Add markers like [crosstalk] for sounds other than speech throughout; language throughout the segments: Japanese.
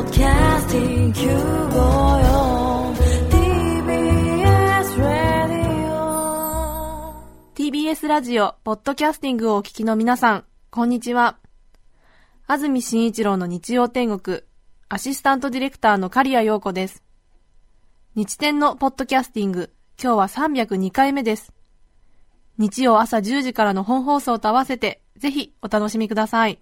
Podcasting 954 TBS Radio TBS ラジオ、ポッドキャスティングをお聞きの皆さん、こんにちは。安住紳一郎の日曜天国、アシスタントディレクターの刈谷陽子です。日天のポッドキャスティング、今日は302回目です。日曜朝10時からの本放送と合わせて、ぜひお楽しみください。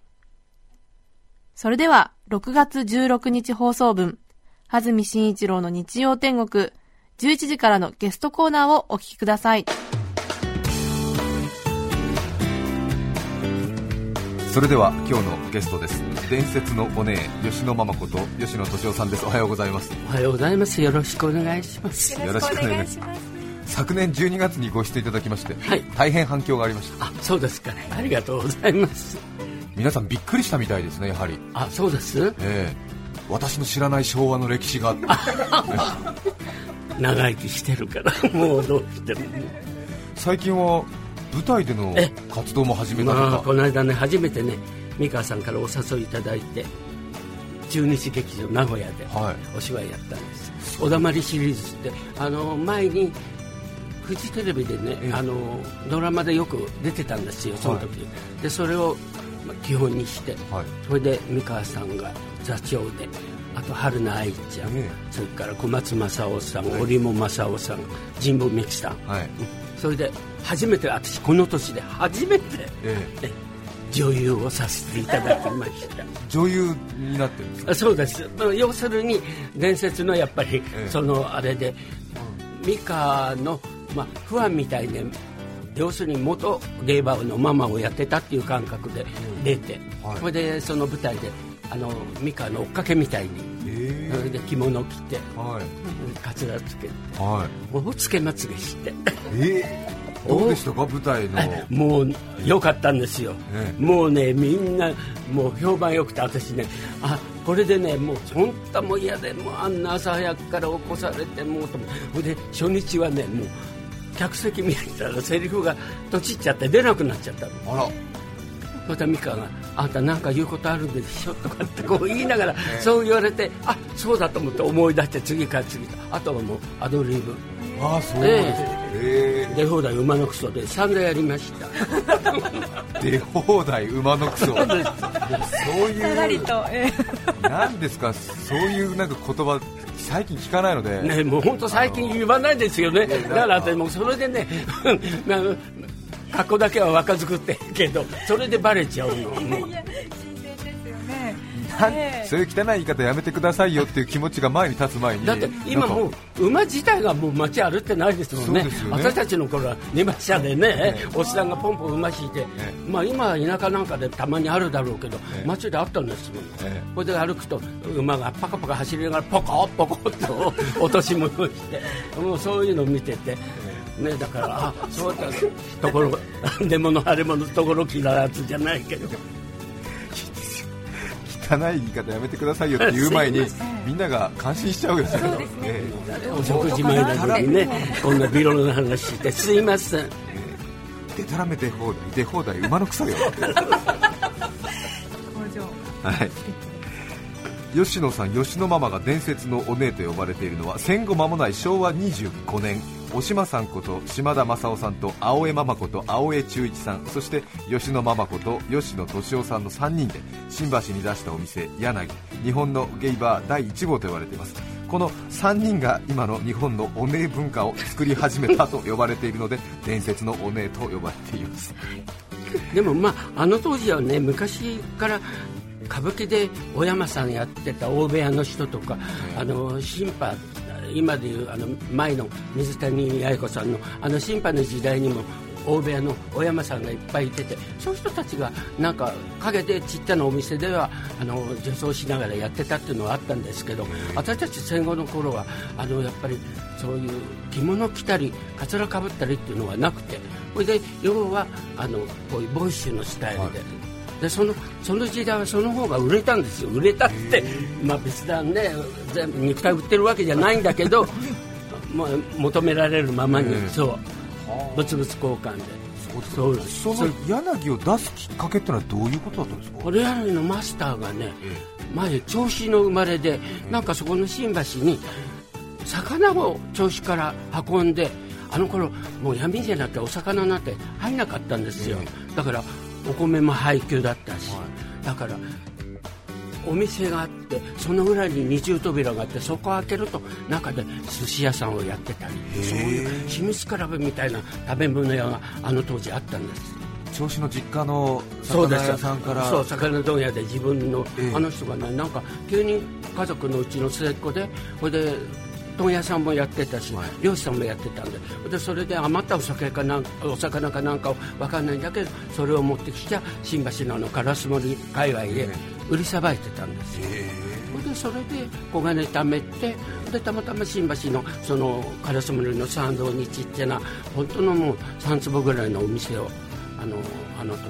それでは、6月16日放送分、安住紳一郎の日曜天国、11時からのゲストコーナーをお聞きください。それでは今日のゲストです伝説のお姉吉野ママこと吉野敏夫さんですおはようございますおはようございます。よろしくお願いします。よろしくお願いします昨年12月にご出演いただきまして、はい大変反響がありましたあ、そうですかね。ありがとうございます。皆さんびっくりしたみたいですねやはり。あ、そうです？ええ。私の知らない昭和の歴史が。[laughs] 長生きしてるから、[laughs] もうどうしても。最近は舞台でのえ？活動も始めたまあ、とかこの間ね、初めてね、美川さんからお誘いいただいて、中日劇場名古屋ではい。お芝居やったんです。おだまりシリーズって、あの、前に、フジテレビでね、ええ。あのドラマでよく出てたんですよ、その時、でそれをまあ基本にして、はい。それで美川さんが座長であと春菜愛ちゃん、ええ。それから小松政夫さん、はい織茂正夫さん神保美樹さん、はい。それで初めて私この年で初めてええ。え女優をさせていただきました。女優になってるんですか？あそうです。まあ要するに伝説のやっぱり、ええ。そのあれで美香の、まあ、不安みたいで要するに元ゲイバーのママをやってたっていう感覚で出て、はい。それでその舞台であの美香の追っかけみたいに、えそれで着物着てえはい。かつらつけてはい。もうつけまつげして。ええどうでしたか？舞台の。[laughs] もう良かったんですよ、ええ。もうねみんなもう評判良くて私ねあこれでねもう本当もう嫌でもうあんな朝早くから起こされてもうとほいで初日はねもう客席見たらセリフがとちっちゃって出なくなっちゃったの。あら。そしたら美香が「あんた何か言うことあるんでしょ」とかってこう言いながら、[laughs] そう言われてあそうだと思って思い出して次から次とあとはもうアドリブ。ああそうですえ出放題馬のクソで散々やりました。え [laughs] 出放題馬のクソ。そういうなんですか？そういうなんか言葉最近聞かないので、ね、もう本当最近言わないですよね、だから私もうそれでね、[laughs] 格好だけは若作ってるけど、それでバレちゃうの、そういう汚い言い方やめてくださいよっていう気持ちが前に立つ前にだって今もう馬自体がもう街歩ってないですもんねね。私たちの頃は二馬車でね、おっさんがポンポン馬引いて、まあ、今は田舎なんかでたまにあるだろうけど、ええ。街であったんですもん、えこれで歩くと馬がパカパカ走りながらポコポコっと落とし物をしてもうそういうのを見てて。ね、だから、あそうだ、ところ、[laughs] 出物、腫れ物、ところきらずじゃないけど、汚い言い方やめてくださいよって言う前にみんなが感心しちゃうよね。えお食事前なのにね、こんなビロの話して、すいません。えでたらめ出放題出放題馬のクソよ [laughs] はい吉野さん吉野ママが伝説のお姉と呼ばれているのは戦後間もない昭和25年。おしまさんこと島田正夫さんと青江ママこと青江忠一さん。そして吉野ママこと吉野敏夫さんの3人で新橋に出したお店柳。日本のゲイバー第1号と呼ばれています。この3人が今の日本のお姉文化を作り始めたと呼ばれているので伝説のお姉と呼ばれています。でもまああの当時はね昔から歌舞伎で小山さんやってた大部屋の人とか、あの審判今でいうあの前の水谷八重子さんのあの審判の時代にも大部屋の小山さんがいっぱいいててそういう人たちがなんか陰でちっちゃなお店ではあの女装しながらやってたっていうのはあったんですけど私たち戦後の頃はあのやっぱりそういう着物着たりかつらかぶったりっていうのはなくてそれで要はあのこういうボイッシュのスタイルで。でそのその時代はその方が売れたんですよ。売れたって、まあ、別段ね全部肉体売ってるわけじゃないんだけど [laughs] まあ求められるままに、そう。物々交換で。そうです。その柳を出すきっかけってのはどういうことだったんですか？これらのマスターがね前銚子の生まれでなんかそこの新橋に魚を銚子から運んであの頃もう闇じゃなきゃお魚なんて入んなかったんですよ、だからお米も配給だったし、だからお店があってその裏に二重扉があってそこを開けると中で寿司屋さんをやってたりそういう秘密クラブみたいな食べ物屋があの当時あったんです。銚子の実家の魚屋さんからそう魚問屋で自分の、ええ。あの人がねなんか9人家族のうちの末っ子でそれで問屋さんもやってたし、はい。漁師さんもやってたんででそれで余ったお酒かなんお魚かなんかを分かんないんだけどそれを持ってきちゃ新橋のあの烏森界隈で売りさばいてたんですよ、それでそれで小金貯めてでたまたま新橋のその烏森の参道にちっちゃな本当のもう3坪ぐらいのお店をあのあの時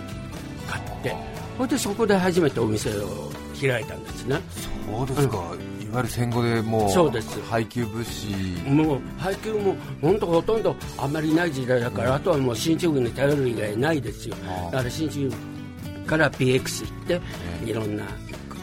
買ってそれでそこで初めてお店を開いたんですね。そうですか、いわゆる戦後でもうそうです。配給物資。もう配給も本当ほとんどあんまりない時代だから、あとはもう進駐軍に頼る以外ないですよ。だから進駐から PX 行って、いろんな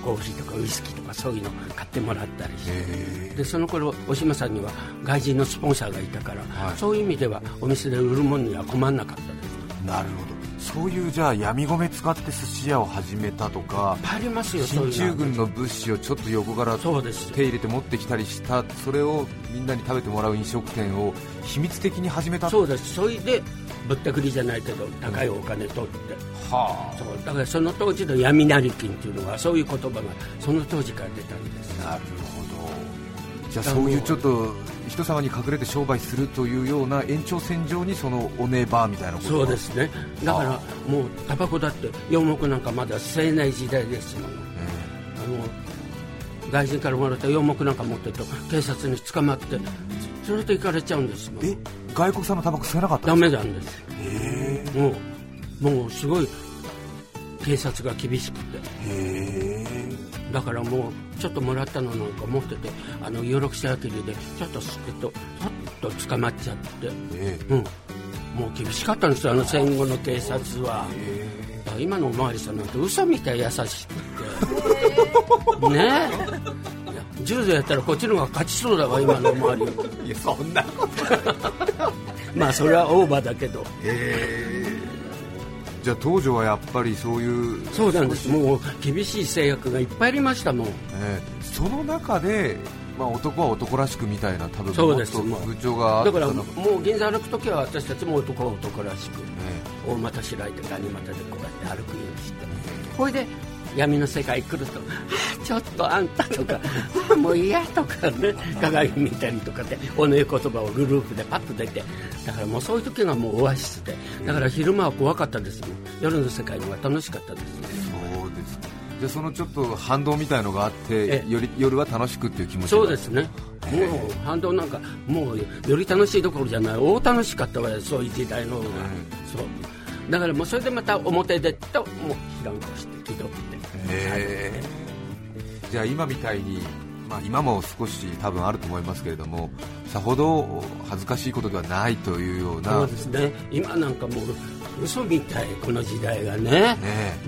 コーヒーとかウイスキーとかそういうの買ってもらったりして、でその頃お島さんには外人のスポンサーがいたから、はい。そういう意味ではお店で売るものには困らなかったです。なるほどそういうじゃあ闇米使って寿司屋を始めたとかありますよ進駐軍の。物資をちょっと横から手入れて持ってきたりしたそれをみんなに食べてもらう飲食店を秘密的に始めたそうです。それでぶったくりじゃないけど高いお金取って、はそう。だからその当時の闇成金っていうのはそういう言葉がその当時から出たんです。あなるほど。じゃあそういうちょっと人様に隠れて商売するというような延長線上にそのおねバーみたいなことが。そうですね。だからもうタバコだって洋木なんかまだ吸えない時代ですもの。あの外人からもらった洋木なんか持ってると警察に捕まってそれで行かれちゃうんですもん。え外国産のタバコ吸えなかったダんですメなんです。もうもうすごい警察が厳しくてだからもうちょっともらったのなんか持っててあの有力者あきりでちょっと吸ってとちょっと捕まっちゃってえうん、もう厳しかったんですよ、あの戦後の警察は。だから今のおまわりさんなんて嘘みたい優しくて。[laughs] ねえ。柔道やったらこっちの方が勝ちそうだわ、今のおまわりは。[laughs] いやそんな [laughs] まあ、それはオーバーだけど。じゃあ当時はやっぱりそういうそうなんです。もう厳しい制約がいっぱいありましたもん。えーその中で、まあ、男は男らしくみたいな多分そうですもっと風潮があったのだからもう銀座歩くときは私たちも男は男らしく。え大股開いてガニ股でこうやって歩くようにしてほいで闇の世界来ると「あー [laughs] ちょっとあんた」とか「あ [laughs] ーもう嫌」とかね [laughs] 鏡見たりとかでおねえ言葉をグループでパッと出てだからもうそういう時がもうオアシスでだから昼間は怖かったですもん。夜の世界の方が楽しかったです。ねえそうです。じゃあそのちょっと反動みたいのがあってええ。より夜は楽しくっていう気持ちそうですね。もう反動なんかもうより楽しいどころじゃない。大楽しかったわよそういう時代の方が、そう。だからもうそれでまた表出ともうひらんこして気取ってへえじゃあ今みたいに、まあ、今も少し多分あると思いますけれどもさほど恥ずかしいことではないというようなそうですね。今なんかもう嘘みたいこの時代がね。ね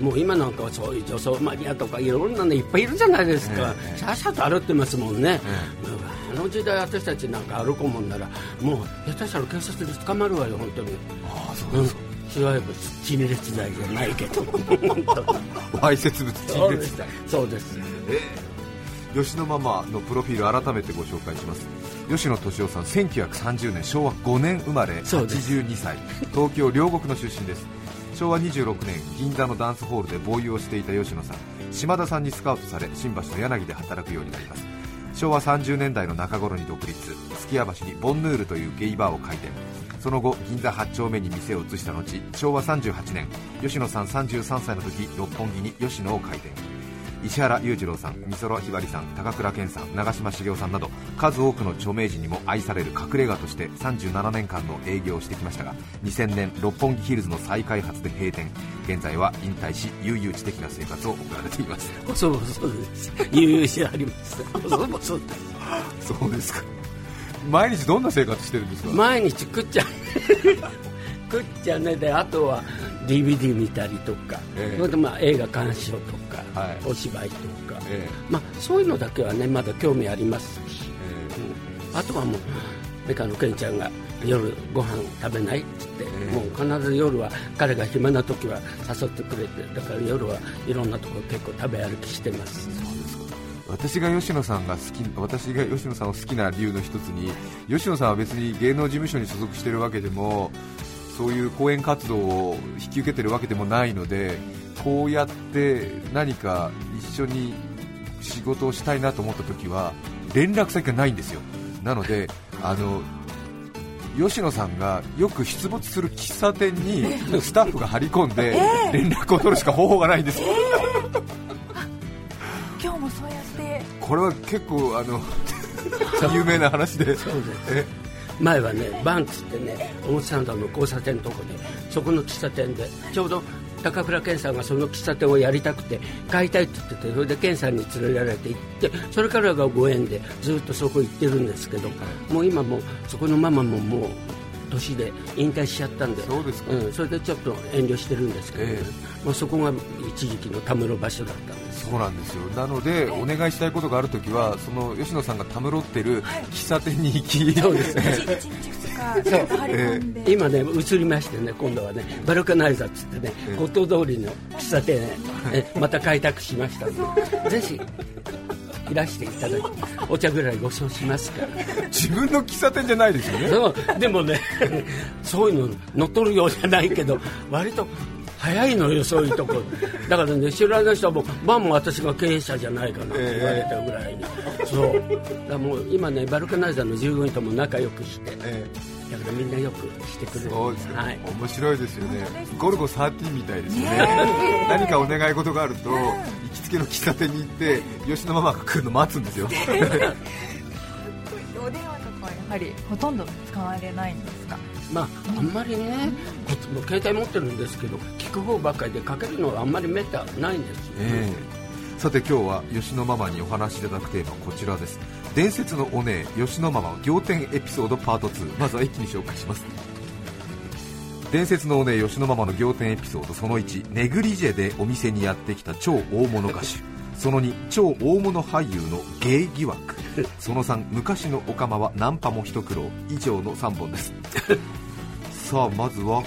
もう今なんかはそういう女装マニアとかいろんなのいっぱいいるじゃないですか、え。えさっさと歩ってますもんね、え。あの時代私たちなんか歩こうもんならもう下手したら警察で捕まるわよ本当に。ああそうですか、いわゆる陳列罪じゃないけど。本当わいせつ物陳列罪そうです。吉野ママのプロフィール改めてご紹介します。吉野敏夫さん1930年昭和5年生まれそうです82歳。東京両国の出身です。昭和26年銀座のダンスホールでボーイをしていた吉野さん。島田さんにスカウトされ新橋の柳で働くようになります。昭和30年代の中頃に独立。月屋橋にボンヌールというゲイバーを開店その後銀座8丁目に店を移した後昭和38年吉野さん33歳の時六本木に吉野を開店。石原裕次郎さん美空ひばりさん高倉健さん長嶋茂雄さんなど数多くの著名人にも愛される隠れ家として37年間の営業をしてきましたが2000年六本木ヒルズの再開発で閉店。現在は引退し悠々自適な生活を送られています。[laughs] そうそうです。悠々しあります [laughs] そうですか毎日どんな生活してるんですか？毎日食っちゃう。[laughs] くっちゃね。であとは DVD 見たりとか、ええ。それでまあ映画鑑賞とか、はい。お芝居とか、えまあ、そういうのだけはねまだ興味あります。し、え。うん。あとはもうメカのケンちゃんが夜ご飯食べないっつって、ええ。もう必ず夜は彼が暇な時は誘ってくれてだから夜はいろんなところ結構食べ歩きしてます私が吉野さんが好き私が吉野さんを好きな理由の一つに吉野さんは別に芸能事務所に所属しているわけでもそういう講演活動を引き受けているわけでもないのでこうやって何か一緒に仕事をしたいなと思った時は連絡先がないんですよ。なのであの吉野さんがよく出没する喫茶店にスタッフが張り込んで連絡を取るしか方法がないんですよ。今日もそうやってこれは結構あの [laughs] 有名な話で。前はねバンツってね表参道の交差点のとこでそこの喫茶店でちょうど高倉健さんがその喫茶店をやりたくて買いたいって言っててそれで健さんに連れられて行ってそれからがご縁でずっとそこ行ってるんですけどもう今もうそこのママももう年で引退しちゃったんで。そうですか。ん、それでちょっと遠慮してるんですけど、ねえまあ、そこが一時期のたむろ場所だったんです。そうなんですよ。なのでお願いしたいことがあるときはその吉野さんがたむろってる喫茶店に行きそうですね。1日2日ちょっと張り込んで、今ね移りましてね今度はねバルカナイザーっつってねええ。五島通りの喫茶店へえまた開拓しましたので。ぜひいらしていただきお茶ぐらいご馳走しますから。[laughs] 自分の喫茶店じゃないですよね。でもね [laughs] そういうの乗っ取るようじゃないけど割と早いのよそういうとこ。[laughs] だからね知らない人はもうまあもう私が経営者じゃないかなって言われたぐらいに、そう。だもう今ねバルカナイザーの従業員とも仲良くして。えだからみんなよくしてくれる。えそうですよ、はい。面白いですよね。ゴルゴ13みたいですよね。何かお願い事があると行きつけの喫茶店に行って吉野ママが来るの待つんですよ。[laughs] お電話とかはやはりほとんど使われないんですか？まああんまりね携帯持ってるんですけど聞く方ばかりでかけるのはあんまりめったないんですよ、ええ。さて今日は吉野ママにお話しいただくテーマはこちらです。伝説のお姉吉野ママ仰天エピソードパート2まずは一気に紹介します。伝説のお姉吉野ママの仰天エピソードその1ネグリジェでお店にやってきた超大物歌手。その2超大物俳優の芸疑惑。[laughs] その3昔のオカマはナンパも一苦労。以上の3本です。[laughs] さあまずは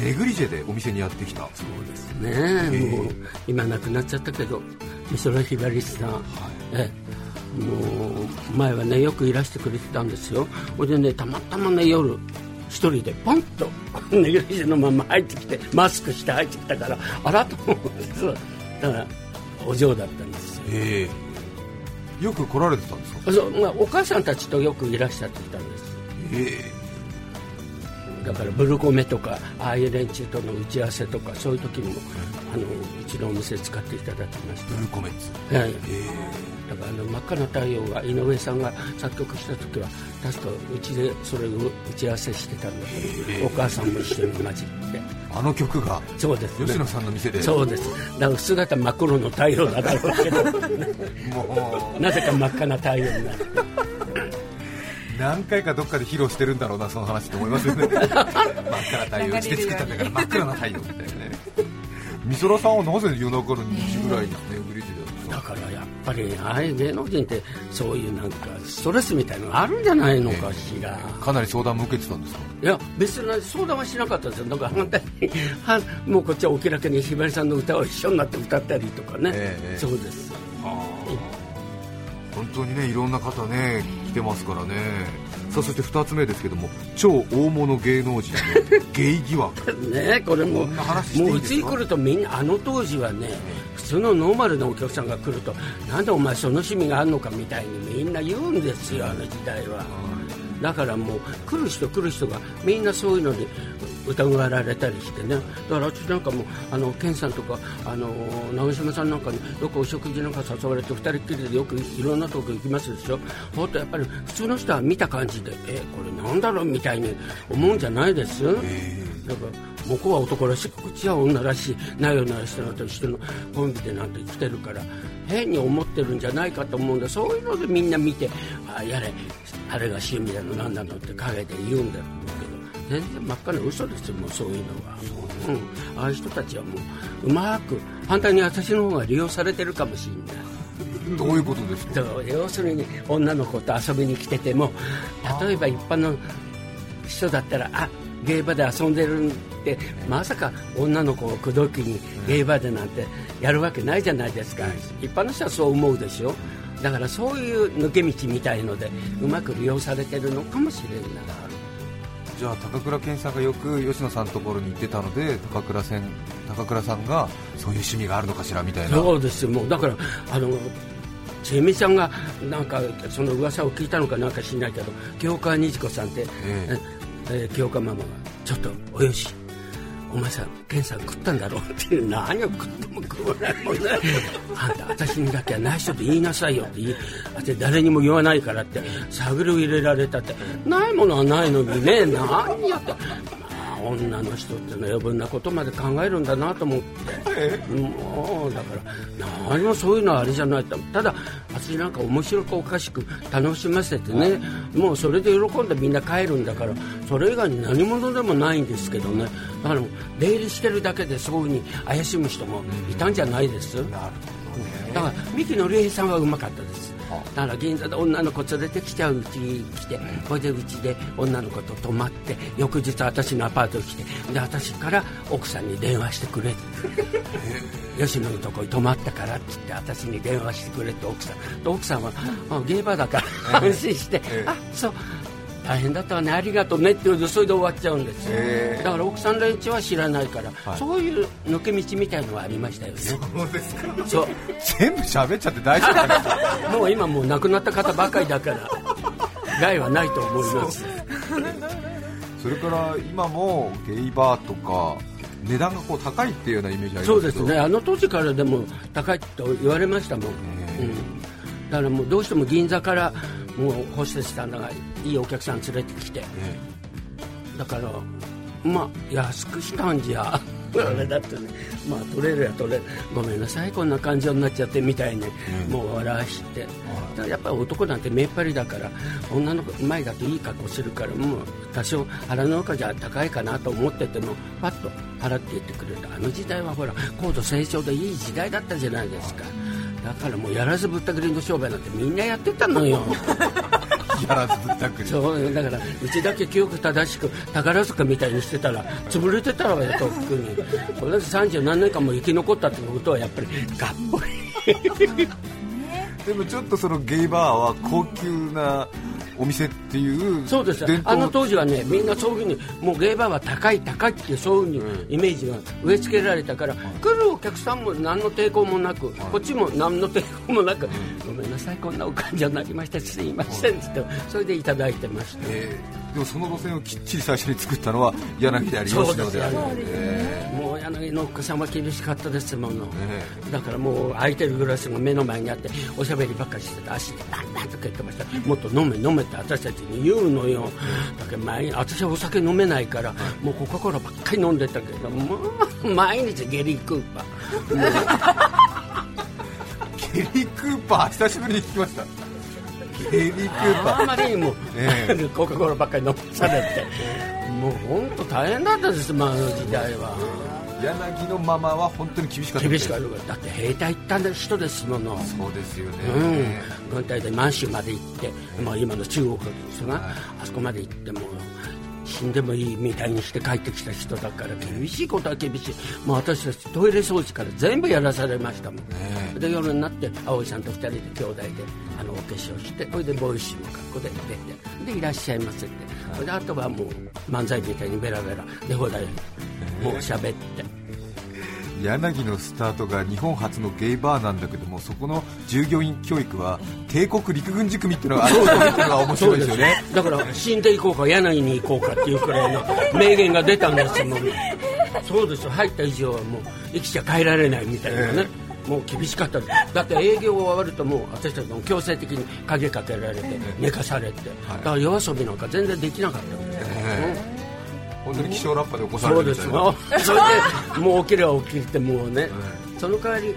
ネグリジェでお店にやってきた。そうですね、えもう今亡くなっちゃったけど美空ひばりさん、ええ。もう前はねよくいらしてくれてたんですよ。ほいでねたまたまね夜一人でポンと [laughs] ネグリジェのまま入ってきてマスクして入ってきたからあらと思ってそうだからお嬢だったんですよ。ええ。よく来られてたんですか？そう、まあ、お母さんたちとよくいらっしゃってたんです。えだからブルコメとかああいう連中との打ち合わせとかそういう時にもあのうちのお店使っていただきましブルーコメッツ。た、はい、え。だからあの真っ赤な太陽が井上さんが作曲した時は確かうちでそれを打ち合わせしてたんだけど、お母さんも一緒に混じってえあの曲がそうですね。吉野さんの店で。そうです。だから姿真っ黒の太陽だだろうけどもなぜか真っ赤な太陽になって。う何回かどっかで披露してるんだろうなその話って思いますよね。[laughs] 真っ赤な太陽うちで作ったんだから真っ暗な太陽みたいな。ね美空さんはなぜ夜中の2時ぐらいにねグリジでだからやっぱりああいう芸能人ってそういうなんかストレスみたいのがあるんじゃないのかしら、かなり相談も受けてたんですか？いや別に相談はしなかったですよ。だから反対にはもうこっちはお気楽にひばりさんの歌を一緒になって歌ったりとかね、ええそうです。本当にねいろんな方ね来てますからねさあそして2つ目ですけども超大物芸能人の [laughs] ゲイ疑惑。ねこれももいううちに来るとみんなあの当時はね普通のノーマルなお客さんが来るとなんでお前その趣味があるのかみたいにみんな言うんですよあの時代はだからもう来る人来る人がみんなそういうのに疑われたりしてね。だから私なんかもあの健さんとかあの長嶋さんなんかによくお食事なんか誘われて二人っきりでよくいろんなとこ行きますでしょ。ほんとやっぱり普通の人は見た感じでえこれなんだろうみたいに思うんじゃないです、だから向こうは男らしくこっちは女らしいなよなよしてのとしてのコンビでなんて来てるから変に思ってるんじゃないかと思うんだそういうのでみんな見てあやれあれが趣味だのなんだのって陰で言うんだろうけど全然真っ赤な嘘ですよもうそういうのは。うん、ああいう人たちはもううまく反対に私の方が利用されてるかもしれないどういうことですか要するに女の子と遊びに来てても例えば一般の人だったらあゲイバーで遊んでるってまさか女の子を口説きにゲイバーでなんてやるわけないじゃないですか、一般の人はそう思うでしょだからそういう抜け道みたいのでうまく利用されてるのかもしれな。いじゃあ高倉健さんがよく吉野さんのところに行ってたので高倉さん高倉さんがそういう趣味があるのかしらみたいな。そうです。よもうだからあの千恵美さんがなんかその噂を聞いたのかなんか知らないけど清川虹子さんって、ええ。ー清川ママがちょっとおよしお前さ健さん食ったんだろうっていう何を食っても食わないもんねあんた私にだけは内緒で言いなさいよって言私誰にも言わないからって探りを入れられたって。ないものはないのにね何やって。女の人ってのは余分なことまで考えるんだなと思って。もうだから何もそういうのはあれじゃない。とただ私なんか面白くおかしく楽しませてねもうそれで喜んでみんな帰るんだからそれ以外に何者でもないんですけどね。だから出入りしてるだけでそういうふうに怪しむ人もいたんじゃないです？だから三木のり平さんはうまかったですだから銀座で女の子連れてきちゃううちに来てこれでうちで女の子と泊まって翌日私のアパートに来てで私から奥さんに電話してくれ。っ [laughs] て吉野のとこに泊まったからって言って私に電話してくれって奥さん。で奥さんは、あ、ゲーバーだから安心して、あそう大変だったわね。ありがとうねって言うとそれで終わっちゃうんですよ、だから奥さん連中は知らないから、はい。そういう抜け道みたいのはありましたよね。そうですか。そう。全部喋っちゃって大丈夫 [laughs] もう今もう亡くなった方ばかりだから害はないと思います。それから今もゲイバーとか値段がこう高いっていうようなイメージありますそうですね。あの当時からでも高いと言われましたもん、うん、だからもうどうしても銀座からもうホステスさんがいいお客さん連れてきて。えだからまあ安くしたんじゃ。[laughs] あれだってねまあ取れるや取れる。ごめんなさいこんな感情になっちゃってみたいに、うん。もう笑わして。やっぱり男なんて目っ張りだから女の子前だといい格好するからもう多少腹の中じゃ高いかなと思っててもパッと払って言ってくれたあの時代はほら高度成長でいい時代だったじゃないですかだからもうやらずぶったくりの商売なんてみんなやってたのよ。え [laughs] やらずぶったくり。そうだからうちだけ記憶正しく宝塚みたいにしてたら潰れてたわよとっくに。これだけ30何年間も生き残ったってことはやっぱりがっぽりでもちょっとそのゲイバーは高級なお店っていうそうです。あの当時はねみんなそういうふうにもうゲーバーは高い高いっていうそういうふうにイメージが植え付けられたから、来るお客さんも何の抵抗もなく、こっちも何の抵抗もなく、ごめんなさいこんなお感じになりましてすいませんって言ってそれでいただいてました。ええでもその路線をきっちり最初に作ったのは柳でありそう吉野でありですよ。えもう柳の奥さんは厳しかったですもの、えだからもう空いてるグラスが目の前にあっておしゃべりばっかりしてて足でバンバンと蹴ってました。もっと飲め飲めって私たちに言うのよ。だけど毎私はお酒飲めないからもうコカ・コーラばっかり飲んでたけどもう毎日ゲリー・クーパー。もうケリー・クーパー久しぶりに聞きました。ケリー・クーパあまりにも、え [laughs] コカ・コーラばっかり飲まされて。もう本当大変だったです、まあ、あの時代は。ー柳のママは本当に厳しかった。厳しかった。だって兵隊行った人ですもの。そうですよね、うん、軍隊で満州まで行って、まあ、今の中国ですが、はい。あそこまで行っても死んでもいいみたいにして帰ってきた人だから厳しいことは厳しい。もう私たちトイレ掃除から全部やらされましたもん、え。で夜になって葵さんと二人で兄弟であのお化粧してそれでボーイッシュの格好で出てでいらっしゃいませって、それであとはもう漫才みたいにベラベラで放題もう喋って。柳のスタートが日本初のゲイバーなんだけどもそこの従業員教育は帝国陸軍塾みっていうのがあるっていうのが面白いですよね。だから死んでいこうか柳に行こうかっていうくらいの名言が出たんですもんそうですよ入った以上はもう。生きちゃ帰られないみたいなね、もう厳しかった。だって営業が終わるともう私たちも強制的に鍵かけられて寝かされて、だから夜遊びなんか全然できなかったんですよ、え本当に気象ラッパで起こされるみたいな。よそれでもう起きれば起きてもうね、その代わり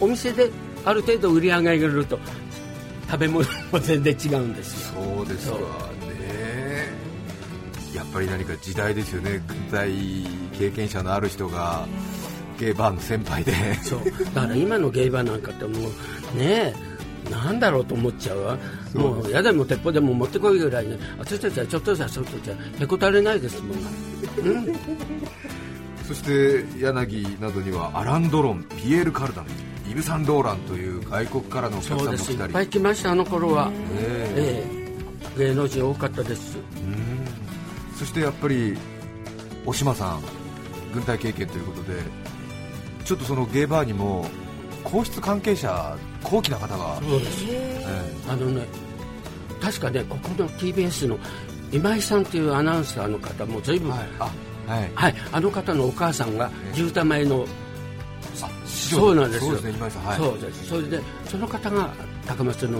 お店である程度売り上げがると食べ物も全然違うんですよ。そうですかね。やっぱり何か時代ですよね。軍隊経験者のある人がゲイバーの先輩で。そう。だから今のゲイバーなんかってもうねえなんだろうと思っちゃうわ。もう矢でも鉄砲でも持ってこいぐらいね私たちはちょっとした外じゃへこたれないですもん、うん、そして柳などにはアラン・ドロンピエール・カルダンイブ・サンローランという外国からのお客さんそうですいっも来たりぱい来ましたあの頃は、えええ芸能人多かったですうんそしてやっぱりお島さん軍隊経験ということでちょっとそのゲイバーにも皇室関係者高貴な方が、そうです。えあのね確かねここの TBS の今井さんっていうアナウンサーの方も随分、えはい。あはい。はい、あの方のお母さんがええ。地歌前の、あそうなんですよ。そうですねはい。それでその方が高松の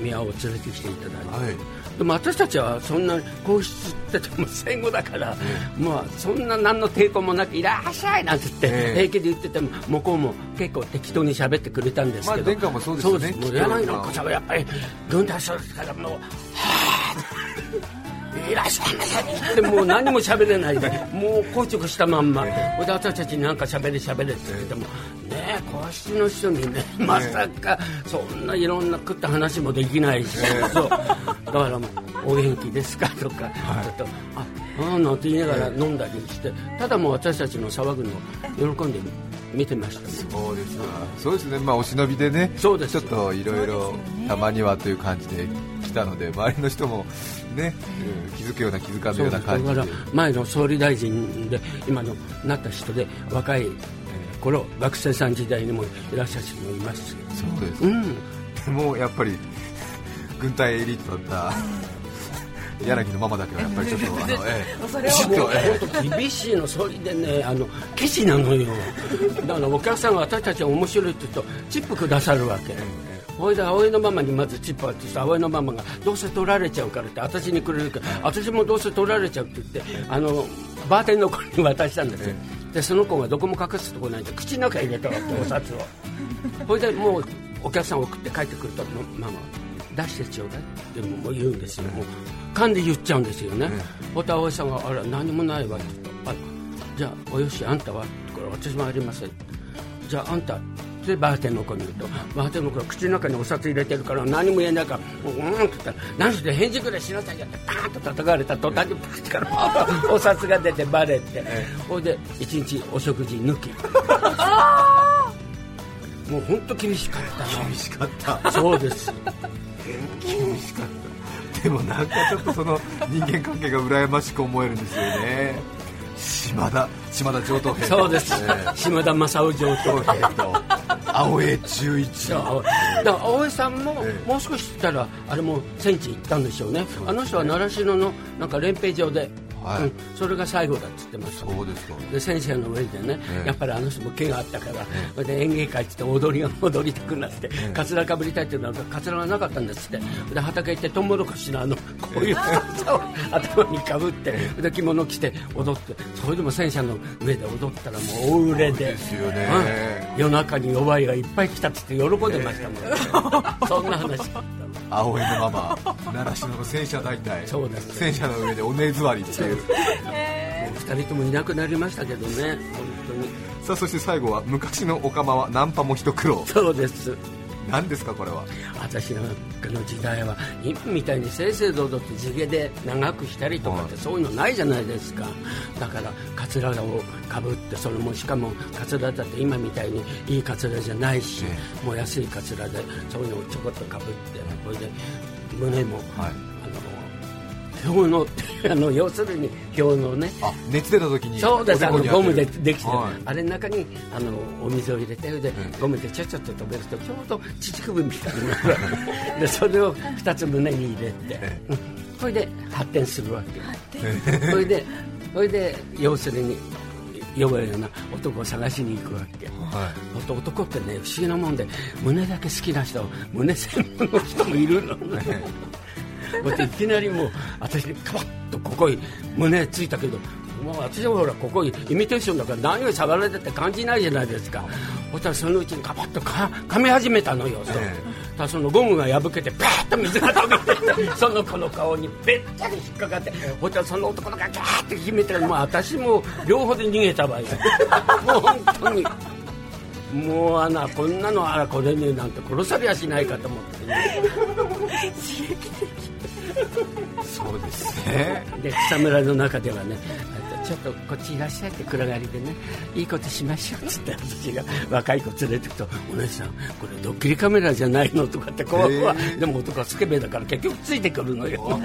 宮を連れてきていただいて、はい。でも私たちはそんな皇室っても戦後だから、まあ、そんな何の抵抗もなく「いらっしゃい」なんて言って、ええ。平気で言ってても向こうも結構適当に喋ってくれたんですけど、まあもそうですよね。もう柳の子さんはやっぱり軍隊そうですからもう「はあいらっしゃいませ」ってもう何も喋れないでもう硬直したまんま、私たちに何か喋れ喋れって言ってもねえ皇室の人にね [laughs] まさかそんないろんな食った話もできないし、そう。だからもう「お元気ですか?」とか、ちょっと「ああ」なんて言いながら飲んだりしてただもう私たちの騒ぐのを喜んで見てましたねそうですかそうですね。まあお忍びでねそうですちょっといろいろたまにはという感じで来たので周りの人もね、うん。気づくような気づかぬような感じで。だから前の総理大臣で今のなった人で若いえー頃学生さん時代にもいらっしゃる人もいますし。そうです。うん。でもやっぱり軍隊エリートだった [laughs] 柳のママだけはやっぱりちょっとあの、えちょっと厳しいのそれでねあのケチなのよ。だからお客さんが私たちが面白いって言うとチップくださるわけ。ほいで葵のママにまずチップ渡して葵のママがどうせ取られちゃうからって私にくれるから私もどうせ取られちゃうって言ってあのバーテンの子に渡したんですよでその子がどこも隠すとこないんで口の中に入れたわけお札を。[laughs] ほいでもうお客さん送って帰ってくるとママ出してちょうだいってもう言うんですよもう。噛んで言っちゃうんですよね、ほた葵さんが「あら何もないわ」って言うとあ「じゃあおよしあんたは?」って言うから私もありません」じゃああんたでバーテンの子に言うとバーテンの子が口の中にお札入れてるから何も言えないから「うん」って言ったら「何して返事ぐらいしなさいよ」ってパーンと叩かれた。途端にパッから [laughs] お札が出てバレて。ほいで一日お食事抜き。もう本当厳しかったな。厳しかった。そうです。厳しかった。でもなんかちょっとその人間関係が羨ましく思えるんですよね。島田島田上等兵そうです。ええ。島田正夫上等上等兵と青江11そうだから大江さんもええ。もう少ししたらあれも戦地行ったんでしょうね。あの人は習志野のなんか練兵場で、はい。うん、それが最後だって言ってましたそうですかで戦車の上でね、ええ。やっぱりあの人も怪があったから、それで演芸会って言って踊りが踊りたくなって、カツラかぶりたいっていうのはカツラがなかったんですって。で畑行ってトウモロコシのあのこういうを頭にかぶってで着物着て踊ってそれでも戦車の上で踊ったらもう大売れでですよね。うん。夜中に弱いがいっぱい来たって喜んでましたもん [laughs] そんな話青江のママ習志野の戦車大隊そうです戦車の上でおね座りっていう。2人ともいなくなりましたけどね本当に。さあそして最後は昔のお釜はナンパも一苦労。そうです何ですかこれは？私なんかの時代は今みたいに正々堂々と地毛で長くしたりとかってそういうのないじゃないですか。だからカツラをかぶってそれもしかもカツラだって今みたいにいいカツラじゃないし、えもう安いカツラでそういうのをちょこっとかぶってこれで胸も、はい氷の [laughs] あの要するに氷のね。あ熱出た時にそうです。あのゴムでできてる、はい。あれの中にあのお水を入れてで、ゴムでちょちょっと止めるとちょうど乳首みたいになる [laughs] でそれを2つ胸に入れて、うんそれで発展するわけそれでそれで要するに弱いような男を探しに行くわけ、はい。男ってね不思議なもんで胸だけ好きな人胸専門の人もいるの。ねいきなりもう私にカバッとここに胸ついたけどもう私はほらここイミテーションだから何を触られてって感じないじゃないですか。そしたらそのうちにカパッとか噛み始めたのよ、そたそのゴムが破けてパーッと水が飛び出てその子の顔にべったり引っかかってそしたらその男の子がギャーって決めてもう私も両方で逃げたわよ。もう本当にもうあなこんなのあらこれねなんて殺されやしないかと思ってね。[laughs] そうですね。で草むらの中ではねちょっとこっちいらっしゃいって暗がりでねいいことしましょうっつって私が若い子連れてくと「お姉さんこれドッキリカメラじゃないの?」とかってこうはでも男はスケベだから結局ついてくるのよ。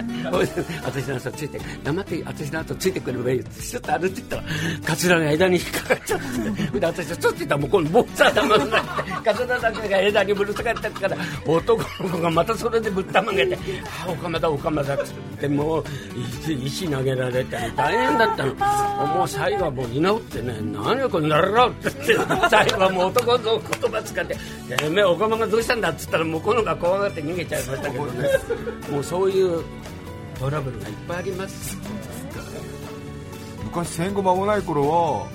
私の後ついて黙って私の後ついてくればいいってちょっと歩いてったらカツラが枝に引っかかっちゃって。で私はちょっといったらもう今度ボッサ頭になってカツラだけが枝にぶる下がったから男の子がまたそれでぶったまげて「あおかまだおかまだ」っつってもう石投げられて大変だったの。もう最後はもう居直ってね何をこれならろってって最後はもう男の言葉使って「てめえおかまがどうしたんだ」っつったら向こうのが怖がって逃げちゃいましたけどね。もうそういうトラブルがいっぱいあります。昔戦後間もない頃は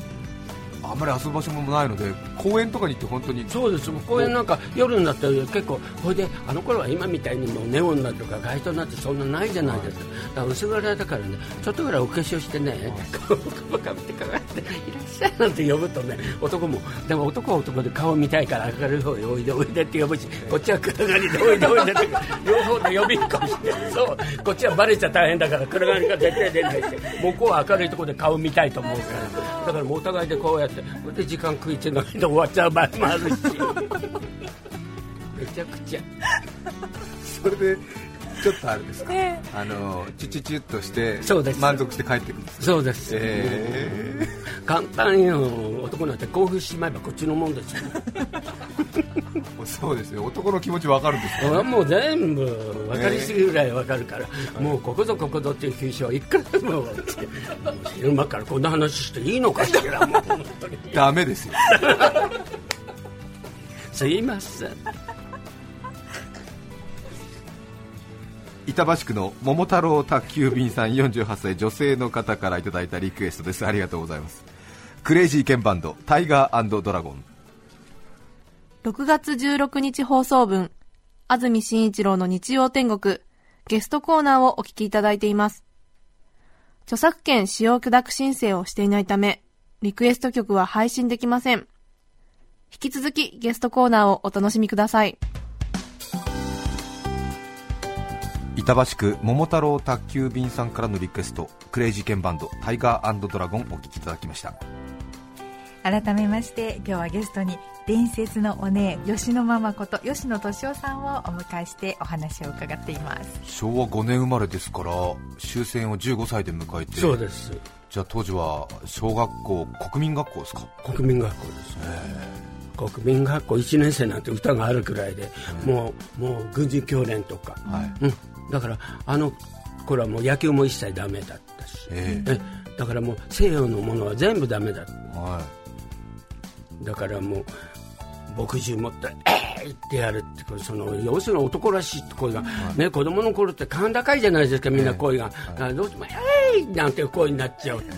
あんまり遊ぶ場所もないので公園とかに行って本当にそうです。公園なんか夜になって結構ほいであの頃は今みたいにもうネオンだとか街灯なんてそんなないじゃないですか。だから薄暗だからねちょっとぐらいお化粧してね顔かぶってかかっていらっしゃいなんて呼ぶとね男もでも男は男で顔見たいから明るい方へおいでおいでって呼ぶしこっちは暗がりでおいでおいでって [laughs] 両方で呼びっこしてそう。こっちはバレちゃ大変だから暗がりが絶対出ないし [laughs] 向こうは明るいところで顔見たいと思うから。だからもうお互いでこうやってそれで時間食いつないで終わっちゃう。場合もあるしめちゃくちゃ。それでちょっとあれですか、あのチュチュチュっとしてそうです。満足して帰ってくるんですそうです、え。簡単よ。男なんて興奮しちまえばこっちのもんですよ。ー、[laughs] そうですよ。男の気持ちわかるんですよ、俺はもう全部分かりすぎるぐらい分かるから、もうここぞここぞっていう球種はいくらでも昼間からこんな話していいのかしらもう [laughs] ダメですよ。[laughs] すいません。板橋区の桃太郎宅急便さん48歳女性の方からいただいたリクエストです。ありがとうございます。クレイジーケンバンドタイガードラゴン6月16日放送分、安住紳一郎の日曜天国、ゲストコーナーをお聞きいただいています。著作権使用許諾申請をしていないため、リクエスト曲は配信できません。引き続きゲストコーナーをお楽しみください。板橋区桃太郎宅急便さんからのリクエストクレイジーケンバンドタイガードラゴンお聴きいただきました改めまして今日はゲストに伝説のお姉吉野ママこと吉野敏夫さんをお迎えしてお話を伺っています。昭和5年生まれですから終戦を15歳で迎えてそうです。じゃあ当時は小学校国民学校ですか？国民学校です。国民学校1年生なんて歌があるくらいで、もうもう軍事教練とか、はい。うん、だからあの頃はもう野球も一切ダメだったし、ええ。えだからもう西洋のものは全部ダメだはだからもう牧獣持って「えーい!」ってやるってその要するに男らしいって声が、ね、子供の頃って甲高いじゃないですかみんな声が、だからどうしても「えーい!」なんて声になっちゃうって、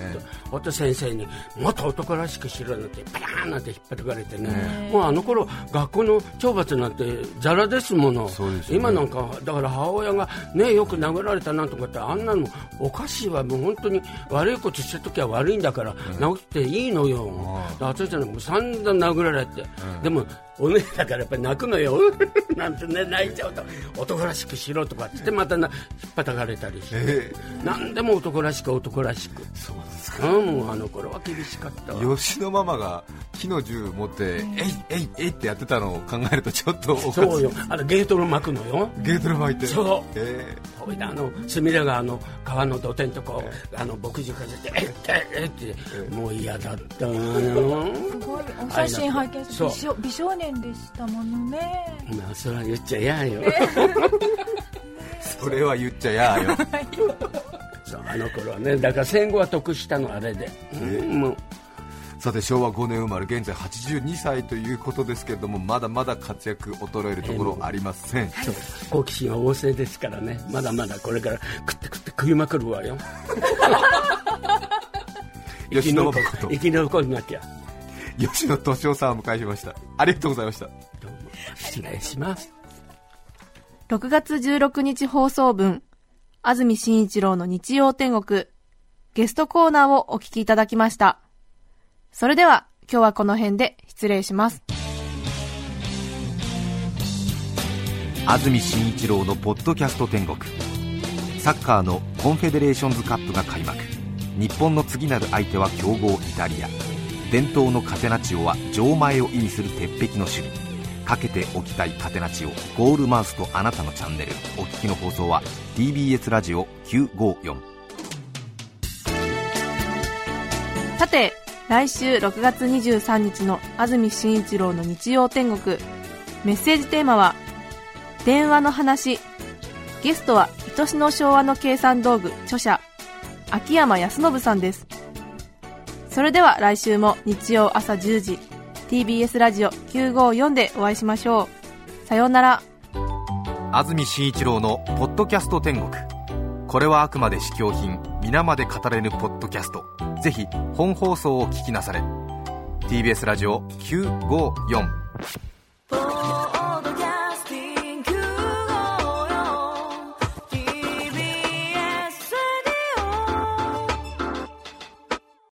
ほんと先生に「もっと男らしくしろ」なんてパラーンなんて引っ張ってかれてね、もうあの頃学校の懲罰なんてザラですもの。ね。今なんかだから母親がねよく殴られたなんとかってあんなのおかしいわ。もう本当に悪いことした時は悪いんだから直っていいのよ、で私たちも散々殴られて、でもお姉だからやっぱり泣くのよ。[laughs] なんてね泣いちゃうと男らしくしろとかってまたな引っ叩かれたりして、え何でも男らしく男らしく。そうですか。うんもうあの頃は厳しかったわ。吉野ママが木の銃持って「えいえいえい」ってやってたのを考えるとちょっとおかしい。そうよ。あのゲートの巻くのよ。ゲートル巻いて。そう。えほいであの隅田川の川の土手のとこ、あの牧場風って「えっえっえっ」ってもう嫌だったわよ。すごい。お写真拝見して美少美少年でしたものね。まあそれは言っちゃ嫌よ。ーそれは言っちゃやよ。[laughs] そうあの頃はねだから戦後は得したのあれで、うんもう。さて昭和5年生まれ現在82歳ということですけれどもまだまだ活躍衰えるところありません、そう好奇心は旺盛ですからね。まだまだこれから食って食って食いまくるわよ。[laughs] 生き残んなきゃ吉野敏夫さんをお迎えしました。ありがとうございました。失礼します。6月16日放送分、安住紳一郎の日曜天国、ゲストコーナーをお聞きいただきました。それでは、今日はこの辺で失礼します。安住紳一郎のポッドキャスト天国。サッカーのコンフェデレーションズカップが開幕。日本の次なる相手は強豪イタリア伝統のカテナチオは錠前を意味する鉄壁の守備かけておきたいカテナチオゴールマウスとあなたのチャンネルお聞きの放送は TBS ラジオ954さて、来週6月23日の安住紳一郎の日曜天国、メッセージテーマは、電話の話。ゲストは、愛しの昭和の計算道具著者、秋山康信さんです。それでは来週も日曜朝10時、TBS ラジオ954でお会いしましょう。さようなら。安住紳一郎の「ポッドキャスト天国」これはあくまで試供品皆まで語れぬポッドキャストぜひ本放送を聞きなされ TBS ラジオ954